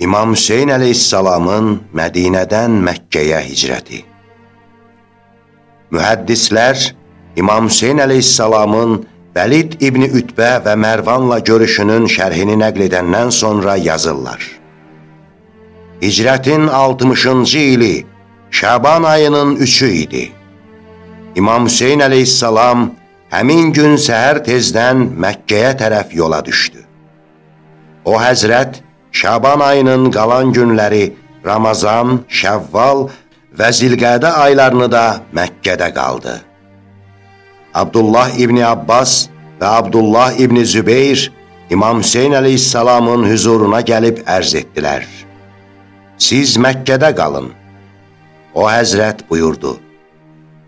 İmam Hüseyin əleyhissalamın Mədinədən Məkkəyə hicrəti. Mühəddislər İmam Hüseyin əleyhissalamın Vəlid İbni Ütbə və Mərvanla görüşünün şərhini nəql edəndən sonra yazırlar. Hicrətin 60-cı ili Şaban ayının 3-ü idi. İmam Hüseyin əleyhissalam həmin gün səhər tezdən Məkkəyə tərəf yola düşdü. O həzrət Şaban ayının qalan günləri Ramazan, Şəvval və Zilqədə aylarını da Məkkədə qaldı. Abdullah İbni Abbas və Abdullah İbni Zübeyir İmam Hüseyin əleyhissalamın hüzuruna gəlib ərz etdilər. Siz Məkkədə qalın. O həzrət buyurdu.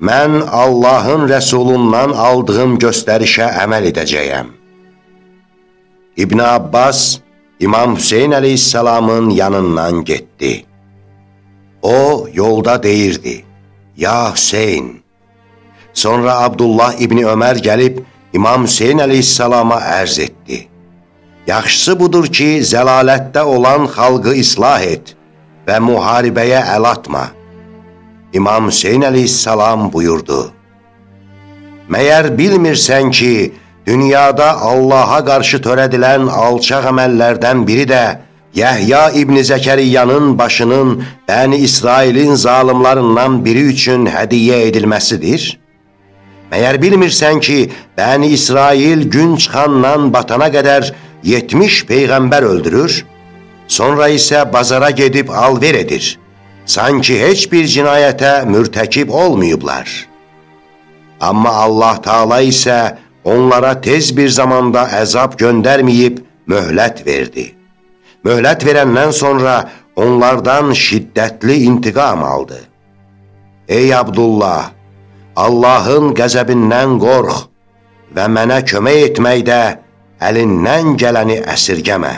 Mən Allahın rəsulundan aldığım göstərişə əməl edəcəyəm. İbn Abbas İmam Hüseyin əleyhissalamın yanından getdi. O, yolda deyirdi, Ya Hüseyin. Sonra Abdullah İbni Ömər gəlib, İmam Hüseyin əleyhissalama ərz etdi. Yaxşısı budur ki, zəlalətdə olan xalqı islah et və müharibəyə əl atma. İmam Hüseyin əleyhissalam buyurdu. Məyər bilmirsən ki, Dünyada Allaha qarşı törədilən alçaq əməllərdən biri də Yəhya İbni Zəkəriyyanın başının Bəni İsrailin zalimlarından biri üçün hədiyyə edilməsidir? Məyər bilmirsən ki, Bəni İsrail gün çıxandan batana qədər 70 peyğəmbər öldürür, sonra isə bazara gedib alver edir. Sanki heç bir cinayətə mürtəkib olmayıblar. Amma Allah Taala isə onlara tez bir zamanda əzab göndərməyib möhlət verdi. Möhlət verəndən sonra onlardan şiddətli intiqam aldı. Ey Abdullah, Allahın qəzəbindən qorx və mənə kömək etməkdə əlindən gələni əsirgəmə.